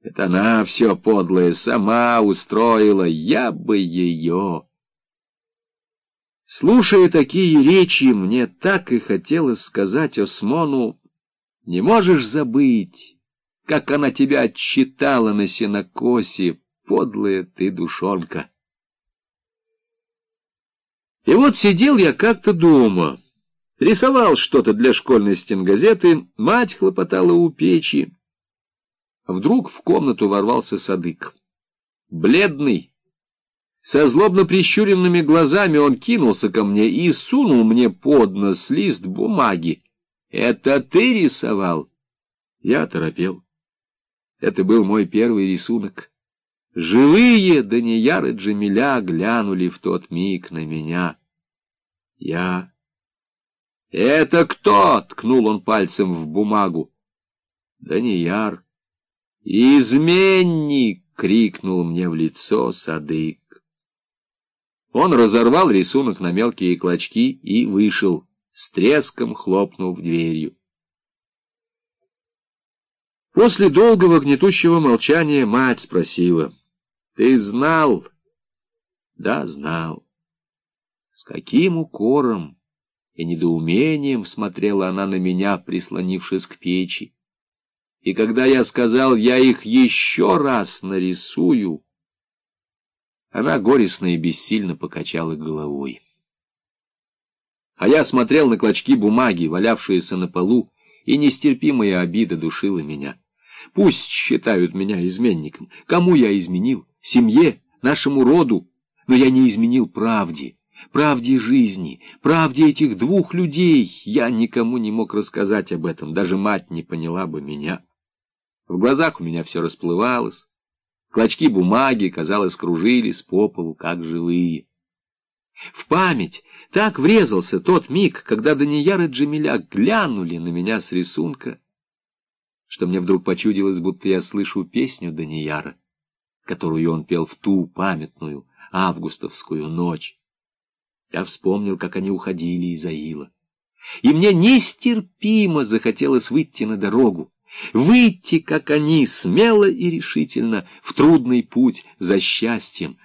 Это она все подлое сама устроила, я бы ее. Слушая такие речи, мне так и хотелось сказать Осмону, не можешь забыть, как она тебя отчитала на сенокосе, подлая ты душонка. И вот сидел я как-то дома, рисовал что-то для школьной стенгазеты, мать хлопотала у печи. Вдруг в комнату ворвался Садык. Бледный, со злобно прищуренными глазами он кинулся ко мне и сунул мне под нос лист бумаги. «Это ты рисовал?» Я торопел. Это был мой первый рисунок. Живые Данияр и Джамиля глянули в тот миг на меня. Я... «Это кто?» — ткнул он пальцем в бумагу. «Данияр». «Изменник!» — крикнул мне в лицо Садык. Он разорвал рисунок на мелкие клочки и вышел, с треском хлопнув дверью. После долгого гнетущего молчания мать спросила, «Ты знал?» «Да, знал». С каким укором и недоумением смотрела она на меня, прислонившись к печи. И когда я сказал, я их еще раз нарисую, она горестно и бессильно покачала головой. А я смотрел на клочки бумаги, валявшиеся на полу, и нестерпимая обида душила меня. Пусть считают меня изменником. Кому я изменил? Семье, нашему роду. Но я не изменил правде, правде жизни, правде этих двух людей. Я никому не мог рассказать об этом, даже мать не поняла бы меня. В глазах у меня все расплывалось. Клочки бумаги, казалось, кружились по полу, как живые. В память так врезался тот миг, когда Данияр и Джамиля глянули на меня с рисунка, что мне вдруг почудилось, будто я слышу песню Данияра, которую он пел в ту памятную августовскую ночь. Я вспомнил, как они уходили из Аила. И мне нестерпимо захотелось выйти на дорогу, выйти, как они, смело и решительно в трудный путь за счастьем.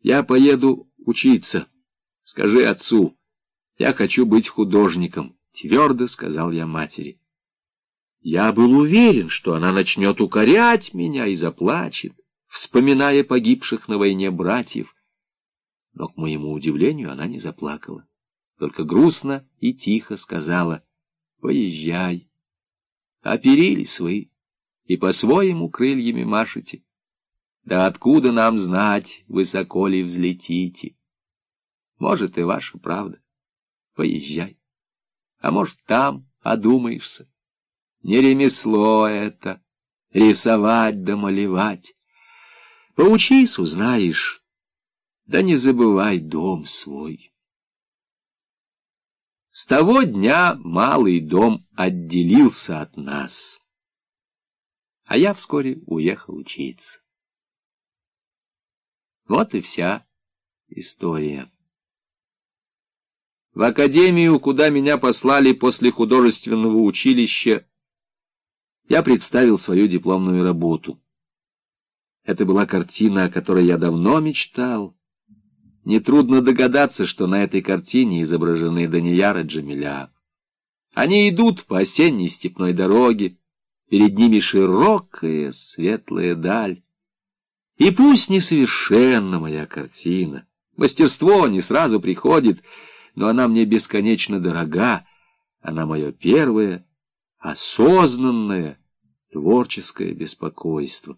Я поеду учиться. Скажи отцу, я хочу быть художником, твердо сказал я матери. Я был уверен, что она начнет укорять меня и заплачет, вспоминая погибших на войне братьев. Но, к моему удивлению, она не заплакала, только грустно и тихо сказала «Поезжай» оперились вы и по-своему крыльями машете. Да откуда нам знать, высоко ли взлетите? Может, и ваша правда. Поезжай. А может, там одумаешься. Не ремесло это, рисовать да малевать. Поучись, узнаешь, да не забывай дом свой. С того дня малый дом отделился от нас, а я вскоре уехал учиться. Вот и вся история. В академию, куда меня послали после художественного училища, я представил свою дипломную работу. Это была картина, о которой я давно мечтал, Нетрудно догадаться, что на этой картине изображены Данияр и Джамиля. Они идут по осенней степной дороге, перед ними широкая светлая даль. И пусть несовершенна моя картина, мастерство не сразу приходит, но она мне бесконечно дорога, она мое первое, осознанное, творческое беспокойство.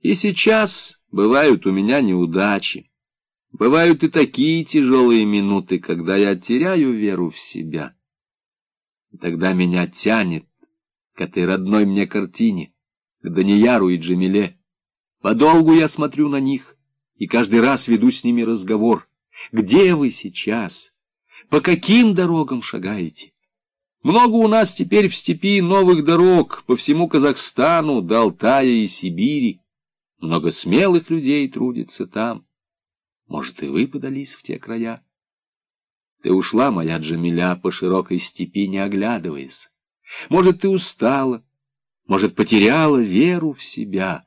И сейчас бывают у меня неудачи. Бывают и такие тяжелые минуты, когда я теряю веру в себя. И тогда меня тянет к этой родной мне картине, к Данияру и Джамиле. Подолгу я смотрю на них и каждый раз веду с ними разговор. Где вы сейчас? По каким дорогам шагаете? Много у нас теперь в степи новых дорог по всему Казахстану, до Алтая и Сибири. Много смелых людей трудится там. Может, и вы подались в те края? Ты ушла, моя Джамиля, по широкой степи, не оглядываясь. Может, ты устала, может, потеряла веру в себя.